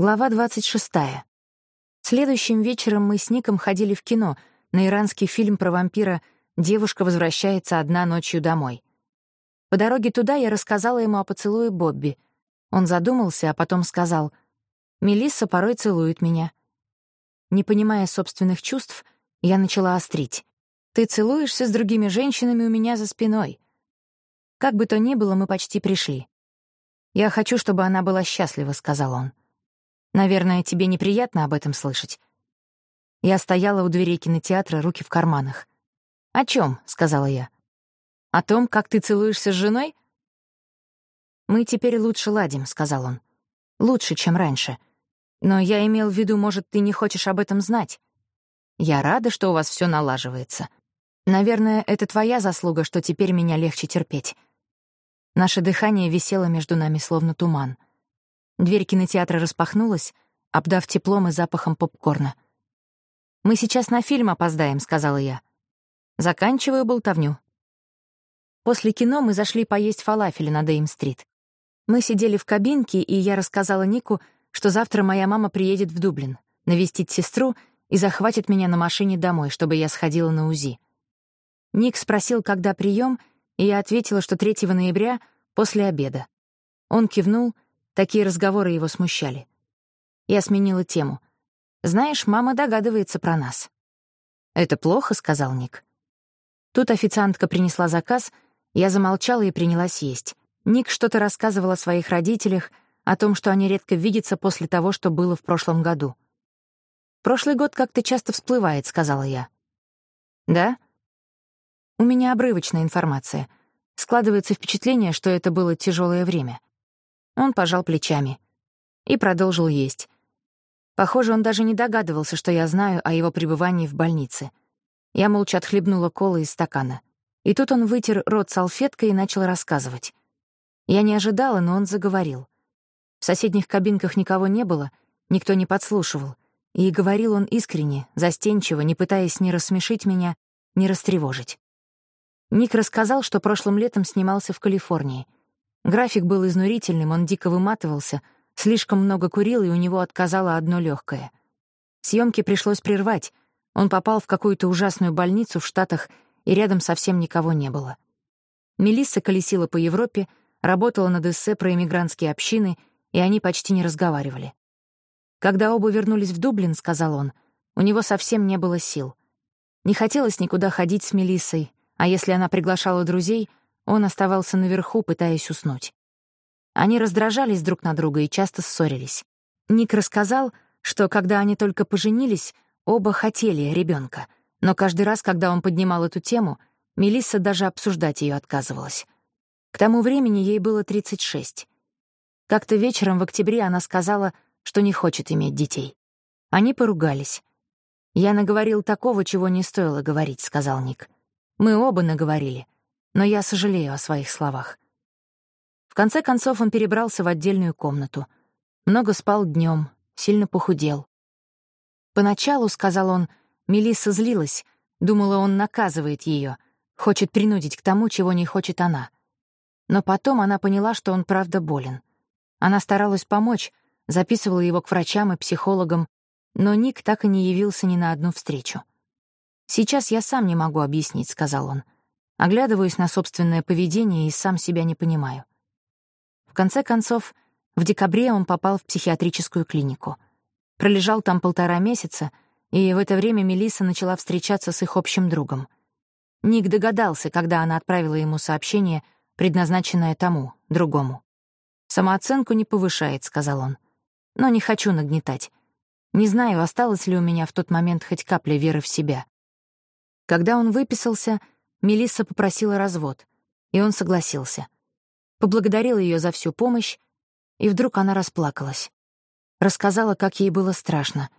Глава 26. Следующим вечером мы с Ником ходили в кино на иранский фильм про вампира «Девушка возвращается одна ночью домой». По дороге туда я рассказала ему о поцелуе Бобби. Он задумался, а потом сказал, «Мелисса порой целует меня». Не понимая собственных чувств, я начала острить. «Ты целуешься с другими женщинами у меня за спиной». Как бы то ни было, мы почти пришли. «Я хочу, чтобы она была счастлива», — сказал он. Наверное, тебе неприятно об этом слышать. Я стояла у дверей кинотеатра, руки в карманах. «О чем? сказала я. «О том, как ты целуешься с женой?» «Мы теперь лучше ладим», — сказал он. «Лучше, чем раньше. Но я имел в виду, может, ты не хочешь об этом знать. Я рада, что у вас все налаживается. Наверное, это твоя заслуга, что теперь меня легче терпеть». Наше дыхание висело между нами, словно туман — Дверь кинотеатра распахнулась, обдав теплом и запахом попкорна. «Мы сейчас на фильм опоздаем», — сказала я. Заканчиваю болтовню. После кино мы зашли поесть фалафеля на Дейм-стрит. Мы сидели в кабинке, и я рассказала Нику, что завтра моя мама приедет в Дублин, навестить сестру и захватит меня на машине домой, чтобы я сходила на УЗИ. Ник спросил, когда прием, и я ответила, что 3 ноября после обеда. Он кивнул — Такие разговоры его смущали. Я сменила тему. «Знаешь, мама догадывается про нас». «Это плохо», — сказал Ник. Тут официантка принесла заказ, я замолчала и принялась есть. Ник что-то рассказывал о своих родителях, о том, что они редко видятся после того, что было в прошлом году. «Прошлый год как-то часто всплывает», — сказала я. «Да?» «У меня обрывочная информация. Складывается впечатление, что это было тяжелое время. Он пожал плечами и продолжил есть. Похоже, он даже не догадывался, что я знаю о его пребывании в больнице. Я молча отхлебнула колы из стакана. И тут он вытер рот салфеткой и начал рассказывать. Я не ожидала, но он заговорил. В соседних кабинках никого не было, никто не подслушивал. И говорил он искренне, застенчиво, не пытаясь ни рассмешить меня, ни растревожить. Ник рассказал, что прошлым летом снимался в Калифорнии — График был изнурительным, он дико выматывался, слишком много курил, и у него отказало одно легкое. Съемки пришлось прервать. Он попал в какую-то ужасную больницу в Штатах, и рядом совсем никого не было. Мелисса колесила по Европе, работала над эссе про иммигрантские общины, и они почти не разговаривали. Когда оба вернулись в Дублин, сказал он, у него совсем не было сил. Не хотелось никуда ходить с Мелиссой, а если она приглашала друзей, он оставался наверху, пытаясь уснуть. Они раздражались друг на друга и часто ссорились. Ник рассказал, что когда они только поженились, оба хотели ребенка, но каждый раз, когда он поднимал эту тему, Мелисса даже обсуждать ее отказывалась. К тому времени ей было 36. Как-то вечером в октябре она сказала, что не хочет иметь детей. Они поругались. «Я наговорил такого, чего не стоило говорить», — сказал Ник. «Мы оба наговорили но я сожалею о своих словах. В конце концов он перебрался в отдельную комнату. Много спал днем, сильно похудел. Поначалу, сказал он, Мелисса злилась, думала, он наказывает ее, хочет принудить к тому, чего не хочет она. Но потом она поняла, что он правда болен. Она старалась помочь, записывала его к врачам и психологам, но Ник так и не явился ни на одну встречу. «Сейчас я сам не могу объяснить», — сказал он. Оглядываюсь на собственное поведение и сам себя не понимаю. В конце концов, в декабре он попал в психиатрическую клинику. Пролежал там полтора месяца, и в это время Мелисса начала встречаться с их общим другом. Ник догадался, когда она отправила ему сообщение, предназначенное тому, другому. «Самооценку не повышает», — сказал он. «Но не хочу нагнетать. Не знаю, осталось ли у меня в тот момент хоть капля веры в себя». Когда он выписался, Мелисса попросила развод, и он согласился. Поблагодарил ее за всю помощь, и вдруг она расплакалась. Рассказала, как ей было страшно,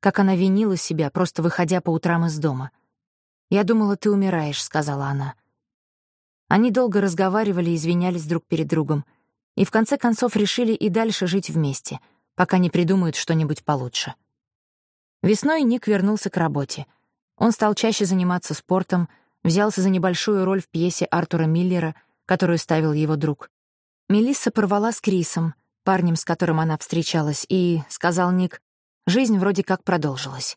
как она винила себя, просто выходя по утрам из дома. «Я думала, ты умираешь», — сказала она. Они долго разговаривали и извинялись друг перед другом, и в конце концов решили и дальше жить вместе, пока не придумают что-нибудь получше. Весной Ник вернулся к работе. Он стал чаще заниматься спортом, взялся за небольшую роль в пьесе Артура Миллера, которую ставил его друг. Мелисса порвала с Крисом, парнем, с которым она встречалась, и, — сказал Ник, — жизнь вроде как продолжилась.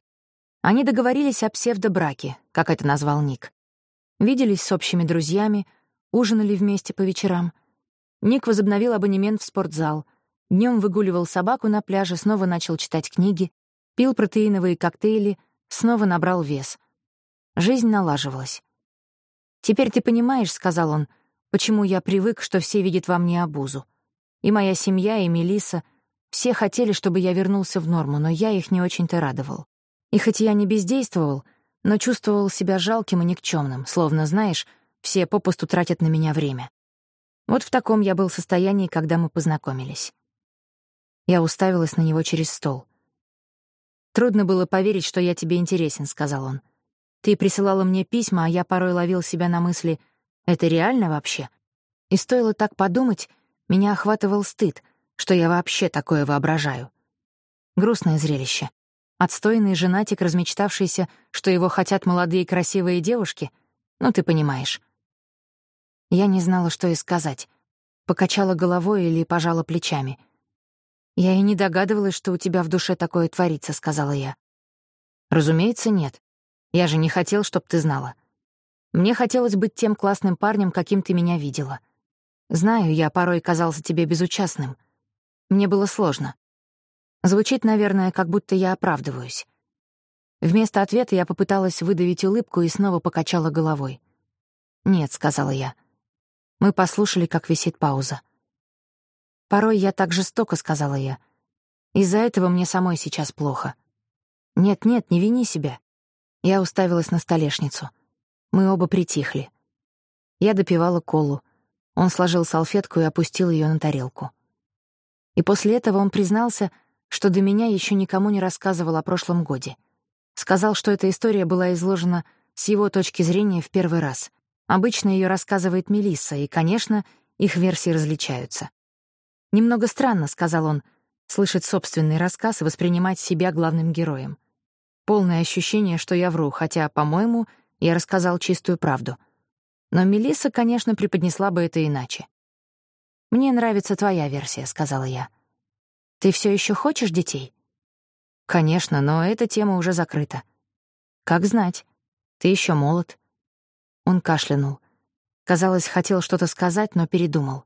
Они договорились о псевдобраке, как это назвал Ник. Виделись с общими друзьями, ужинали вместе по вечерам. Ник возобновил абонемент в спортзал, днем выгуливал собаку на пляже, снова начал читать книги, пил протеиновые коктейли, снова набрал вес. Жизнь налаживалась. «Теперь ты понимаешь, — сказал он, — почему я привык, что все видят во мне обузу. И моя семья, и Мелиса все хотели, чтобы я вернулся в норму, но я их не очень-то радовал. И хоть я не бездействовал, но чувствовал себя жалким и никчемным, словно, знаешь, все попусту тратят на меня время. Вот в таком я был состоянии, когда мы познакомились. Я уставилась на него через стол. «Трудно было поверить, что я тебе интересен», — сказал он. «Ты присылала мне письма, а я порой ловил себя на мысли, это реально вообще?» И стоило так подумать, меня охватывал стыд, что я вообще такое воображаю. Грустное зрелище. Отстойный женатик, размечтавшийся, что его хотят молодые красивые девушки? Ну, ты понимаешь. Я не знала, что и сказать. Покачала головой или пожала плечами. «Я и не догадывалась, что у тебя в душе такое творится», — сказала я. «Разумеется, нет. Я же не хотел, чтоб ты знала. Мне хотелось быть тем классным парнем, каким ты меня видела. Знаю, я порой казался тебе безучастным. Мне было сложно. Звучит, наверное, как будто я оправдываюсь. Вместо ответа я попыталась выдавить улыбку и снова покачала головой. «Нет», — сказала я. Мы послушали, как висит пауза. «Порой я так жестоко», — сказала я. «Из-за этого мне самой сейчас плохо». «Нет-нет, не вини себя». Я уставилась на столешницу. Мы оба притихли. Я допивала колу. Он сложил салфетку и опустил ее на тарелку. И после этого он признался, что до меня еще никому не рассказывал о прошлом годе. Сказал, что эта история была изложена с его точки зрения в первый раз. Обычно ее рассказывает Мелисса, и, конечно, их версии различаются. «Немного странно», — сказал он, — слышать собственный рассказ и воспринимать себя главным героем. Полное ощущение, что я вру, хотя, по-моему, я рассказал чистую правду. Но Мелисса, конечно, преподнесла бы это иначе. «Мне нравится твоя версия», — сказала я. Ты все еще хочешь детей? Конечно, но эта тема уже закрыта. Как знать? Ты еще молод. Он кашлянул. Казалось, хотел что-то сказать, но передумал.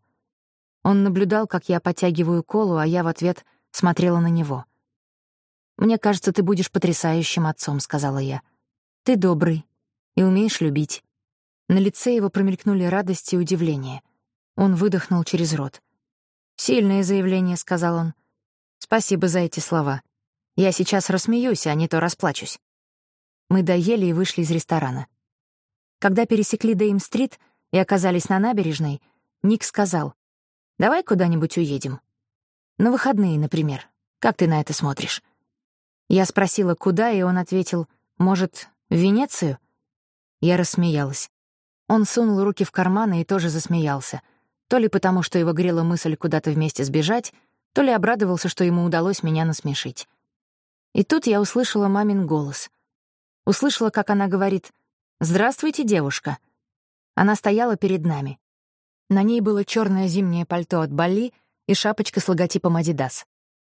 Он наблюдал, как я подтягиваю колу, а я в ответ смотрела на него. «Мне кажется, ты будешь потрясающим отцом», — сказала я. «Ты добрый и умеешь любить». На лице его промелькнули радость и удивление. Он выдохнул через рот. «Сильное заявление», — сказал он. Спасибо за эти слова. Я сейчас рассмеюсь, а не то расплачусь. Мы доели и вышли из ресторана. Когда пересекли Дейм-стрит и оказались на набережной, Ник сказал, «Давай куда-нибудь уедем. На выходные, например. Как ты на это смотришь?» Я спросила, куда, и он ответил, «Может, в Венецию?» Я рассмеялась. Он сунул руки в карманы и тоже засмеялся. То ли потому, что его грела мысль куда-то вместе сбежать, то ли обрадовался, что ему удалось меня насмешить. И тут я услышала мамин голос. Услышала, как она говорит «Здравствуйте, девушка». Она стояла перед нами. На ней было черное зимнее пальто от Бали и шапочка с логотипом «Адидас».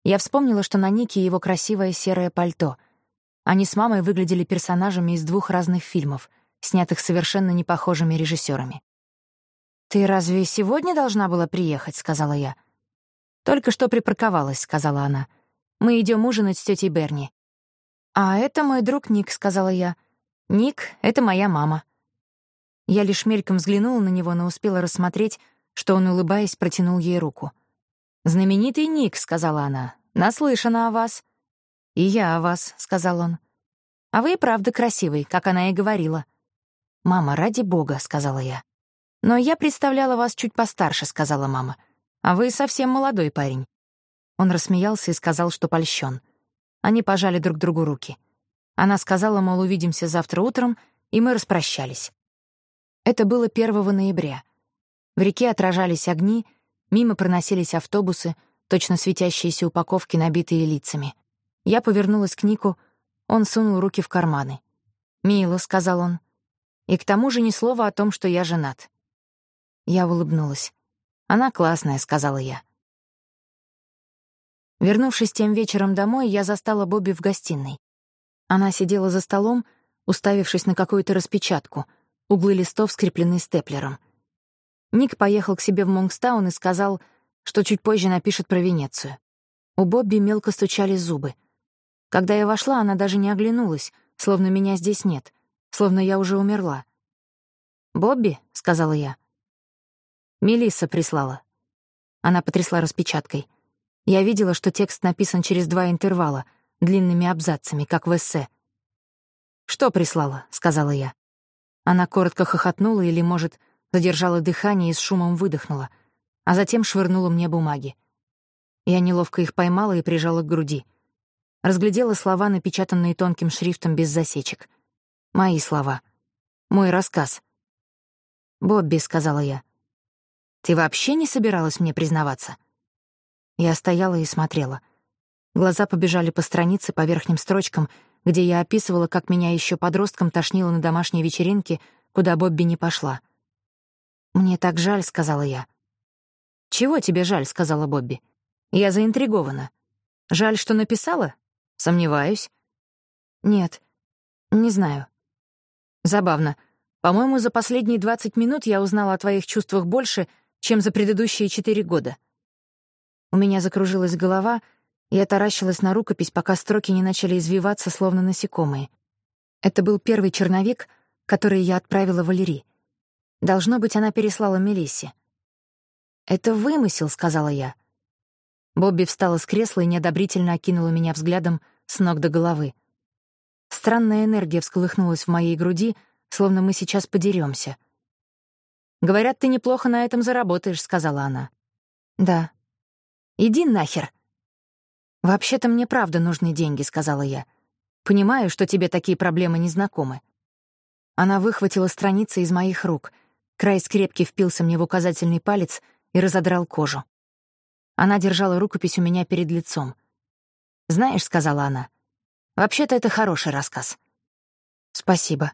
Я вспомнила, что на Нике его красивое серое пальто. Они с мамой выглядели персонажами из двух разных фильмов, снятых совершенно непохожими режиссерами. «Ты разве сегодня должна была приехать?» — сказала я. «Только что припарковалась», — сказала она. «Мы идем ужинать с тетей Берни». «А это мой друг Ник», — сказала я. «Ник — это моя мама». Я лишь мельком взглянула на него, но успела рассмотреть, что он, улыбаясь, протянул ей руку. «Знаменитый Ник», — сказала она. «Наслышана о вас». «И я о вас», — сказал он. «А вы и правда красивый, как она и говорила». «Мама, ради бога», — сказала я. «Но я представляла вас чуть постарше», — сказала мама. А вы совсем молодой парень». Он рассмеялся и сказал, что польщен. Они пожали друг другу руки. Она сказала, мол, увидимся завтра утром, и мы распрощались. Это было 1 ноября. В реке отражались огни, мимо проносились автобусы, точно светящиеся упаковки, набитые лицами. Я повернулась к Нику, он сунул руки в карманы. «Мило», — сказал он. «И к тому же ни слова о том, что я женат». Я улыбнулась. «Она классная», — сказала я. Вернувшись тем вечером домой, я застала Бобби в гостиной. Она сидела за столом, уставившись на какую-то распечатку, углы листов скреплены степлером. Ник поехал к себе в Монгстаун и сказал, что чуть позже напишет про Венецию. У Бобби мелко стучали зубы. Когда я вошла, она даже не оглянулась, словно меня здесь нет, словно я уже умерла. «Бобби», — сказала я. Мелисса прислала. Она потрясла распечаткой. Я видела, что текст написан через два интервала, длинными абзацами, как в эссе. «Что прислала?» — сказала я. Она коротко хохотнула или, может, задержала дыхание и с шумом выдохнула, а затем швырнула мне бумаги. Я неловко их поймала и прижала к груди. Разглядела слова, напечатанные тонким шрифтом без засечек. Мои слова. Мой рассказ. «Бобби», — сказала я. «Ты вообще не собиралась мне признаваться?» Я стояла и смотрела. Глаза побежали по странице, по верхним строчкам, где я описывала, как меня еще подростком тошнило на домашней вечеринке, куда Бобби не пошла. «Мне так жаль», — сказала я. «Чего тебе жаль?» — сказала Бобби. Я заинтригована. Жаль, что написала? Сомневаюсь. Нет, не знаю. Забавно. По-моему, за последние 20 минут я узнала о твоих чувствах больше, чем за предыдущие четыре года. У меня закружилась голова, и я таращилась на рукопись, пока строки не начали извиваться, словно насекомые. Это был первый черновик, который я отправила Валерии. Должно быть, она переслала Мелиссе. «Это вымысел», — сказала я. Бобби встала с кресла и неодобрительно окинула меня взглядом с ног до головы. Странная энергия всколыхнулась в моей груди, словно мы сейчас подеремся. «Говорят, ты неплохо на этом заработаешь», — сказала она. «Да». «Иди нахер». «Вообще-то мне правда нужны деньги», — сказала я. «Понимаю, что тебе такие проблемы не знакомы». Она выхватила страницы из моих рук. Край скрепки впился мне в указательный палец и разодрал кожу. Она держала рукопись у меня перед лицом. «Знаешь», — сказала она, — «вообще-то это хороший рассказ». «Спасибо».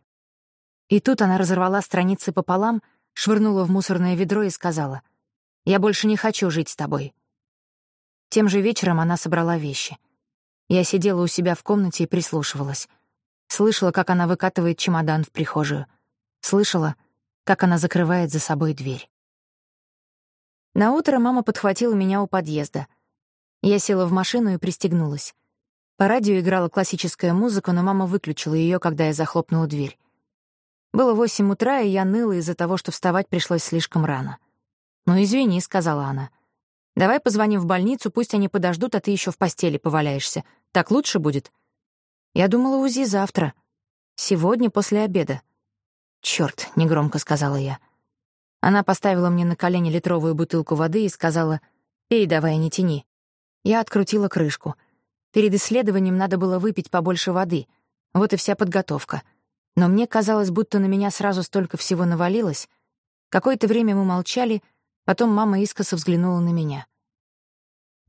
И тут она разорвала страницы пополам, швырнула в мусорное ведро и сказала, «Я больше не хочу жить с тобой». Тем же вечером она собрала вещи. Я сидела у себя в комнате и прислушивалась. Слышала, как она выкатывает чемодан в прихожую. Слышала, как она закрывает за собой дверь. На утро мама подхватила меня у подъезда. Я села в машину и пристегнулась. По радио играла классическая музыка, но мама выключила ее, когда я захлопнула дверь. Было восемь утра, и я ныла из-за того, что вставать пришлось слишком рано. «Ну, извини», — сказала она. «Давай позвоним в больницу, пусть они подождут, а ты еще в постели поваляешься. Так лучше будет?» Я думала, УЗИ завтра. Сегодня после обеда. «Чёрт», — негромко сказала я. Она поставила мне на колени литровую бутылку воды и сказала «Пей давай, не тяни». Я открутила крышку. Перед исследованием надо было выпить побольше воды. Вот и вся подготовка. Но мне казалось, будто на меня сразу столько всего навалилось. Какое-то время мы молчали, потом мама искоса взглянула на меня.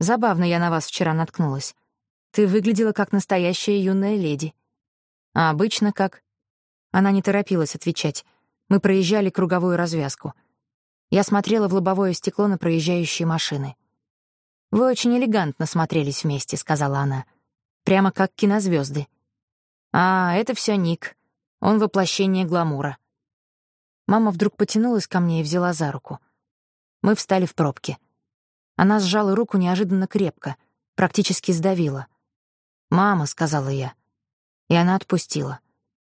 «Забавно я на вас вчера наткнулась. Ты выглядела как настоящая юная леди». «А обычно как?» Она не торопилась отвечать. Мы проезжали круговую развязку. Я смотрела в лобовое стекло на проезжающие машины. «Вы очень элегантно смотрелись вместе», — сказала она. «Прямо как кинозвезды. «А, это все Ник. Он воплощение гламура». Мама вдруг потянулась ко мне и взяла за руку. Мы встали в пробке. Она сжала руку неожиданно крепко, практически сдавила. «Мама», — сказала я. И она отпустила.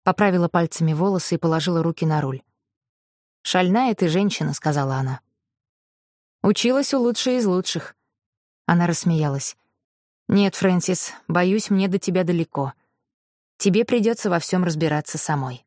Поправила пальцами волосы и положила руки на руль. «Шальная ты женщина», — сказала она. «Училась у лучшей из лучших». Она рассмеялась. «Нет, Фрэнсис, боюсь, мне до тебя далеко. Тебе придется во всем разбираться самой».